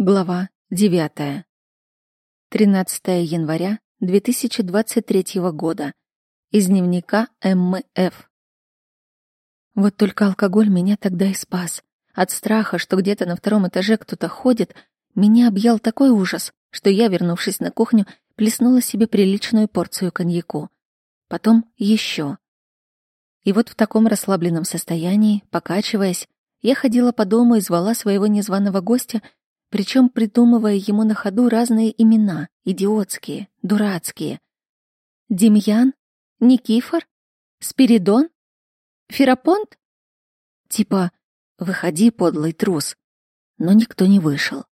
Глава 9. 13 января 2023 года. Из дневника МФ. Вот только алкоголь меня тогда и спас. От страха, что где-то на втором этаже кто-то ходит, меня объял такой ужас, что я, вернувшись на кухню, плеснула себе приличную порцию коньяку. Потом еще. И вот в таком расслабленном состоянии, покачиваясь, я ходила по дому и звала своего незваного гостя — причем придумывая ему на ходу разные имена, идиотские, дурацкие. Демьян? Никифор? Спиридон? Ферапонт? Типа «Выходи, подлый трус». Но никто не вышел.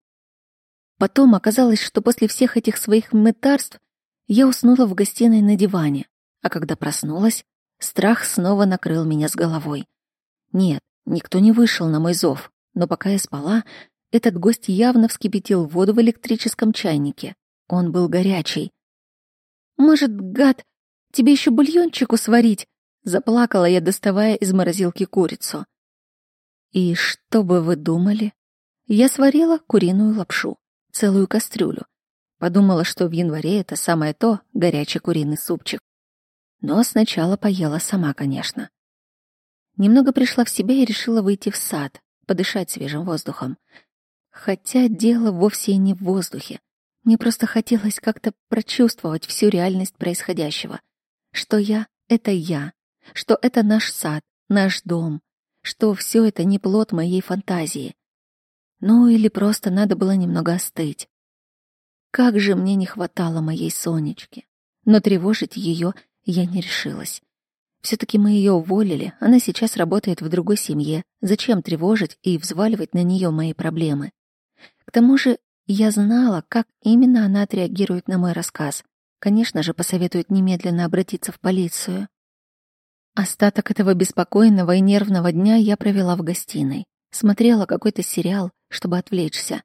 Потом оказалось, что после всех этих своих мытарств я уснула в гостиной на диване, а когда проснулась, страх снова накрыл меня с головой. Нет, никто не вышел на мой зов, но пока я спала, этот гость явно вскипятил воду в электрическом чайнике. Он был горячий. «Может, гад, тебе еще бульончику сварить?» Заплакала я, доставая из морозилки курицу. И что бы вы думали? Я сварила куриную лапшу, целую кастрюлю. Подумала, что в январе это самое то, горячий куриный супчик. Но сначала поела сама, конечно. Немного пришла в себя и решила выйти в сад, подышать свежим воздухом. Хотя дело вовсе и не в воздухе. Мне просто хотелось как-то прочувствовать всю реальность происходящего. Что я — это я, что это наш сад, наш дом, что все это не плод моей фантазии. Ну или просто надо было немного остыть. Как же мне не хватало моей Сонечки. Но тревожить ее я не решилась. Все-таки мы ее уволили, она сейчас работает в другой семье. Зачем тревожить и взваливать на нее мои проблемы? К тому же я знала, как именно она отреагирует на мой рассказ. Конечно же, посоветует немедленно обратиться в полицию. Остаток этого беспокойного и нервного дня я провела в гостиной. Смотрела какой-то сериал, чтобы отвлечься.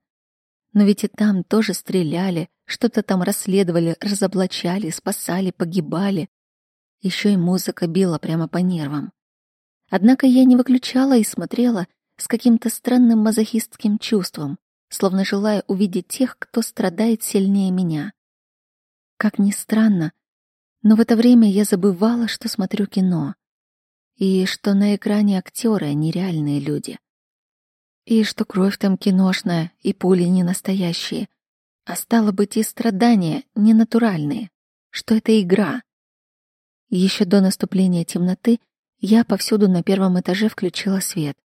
Но ведь и там тоже стреляли, что-то там расследовали, разоблачали, спасали, погибали. Еще и музыка била прямо по нервам. Однако я не выключала и смотрела с каким-то странным мазохистским чувством, словно желая увидеть тех, кто страдает сильнее меня. Как ни странно, но в это время я забывала, что смотрю кино, и что на экране актеры, а не реальные люди, и что кровь там киношная, и пули не настоящие, а стало быть и страдания не натуральные, что это игра. Еще до наступления темноты я повсюду на первом этаже включила свет,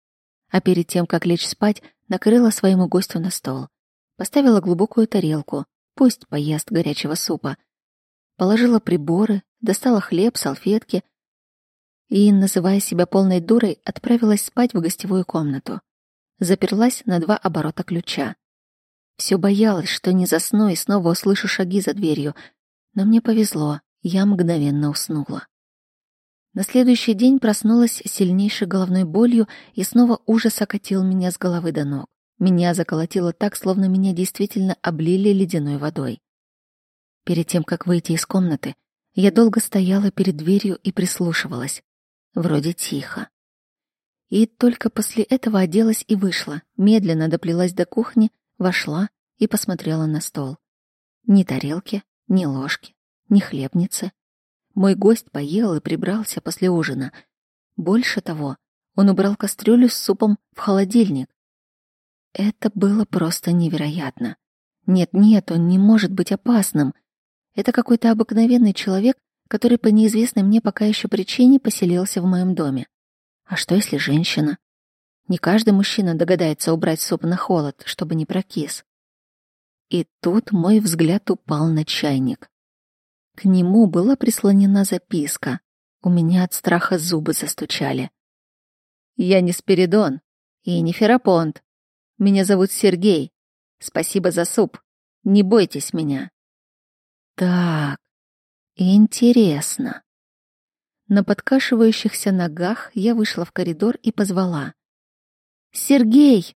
а перед тем, как лечь спать, накрыла своему гостю на стол. Поставила глубокую тарелку, пусть поест горячего супа. Положила приборы, достала хлеб, салфетки и, называя себя полной дурой, отправилась спать в гостевую комнату. Заперлась на два оборота ключа. Все боялась, что не засну и снова услышу шаги за дверью, но мне повезло, я мгновенно уснула. На следующий день проснулась сильнейшей головной болью, и снова ужас окатил меня с головы до ног. Меня заколотило так, словно меня действительно облили ледяной водой. Перед тем, как выйти из комнаты, я долго стояла перед дверью и прислушивалась. Вроде тихо. И только после этого оделась и вышла, медленно доплелась до кухни, вошла и посмотрела на стол. Ни тарелки, ни ложки, ни хлебницы, мой гость поел и прибрался после ужина. Больше того, он убрал кастрюлю с супом в холодильник. Это было просто невероятно. Нет-нет, он не может быть опасным. Это какой-то обыкновенный человек, который по неизвестной мне пока еще причине поселился в моем доме. А что если женщина? Не каждый мужчина догадается убрать суп на холод, чтобы не прокис. И тут мой взгляд упал на чайник. К нему была прислонена записка. У меня от страха зубы застучали. «Я не Спиридон и не Ферапонт. Меня зовут Сергей. Спасибо за суп. Не бойтесь меня». «Так, интересно». На подкашивающихся ногах я вышла в коридор и позвала. «Сергей!»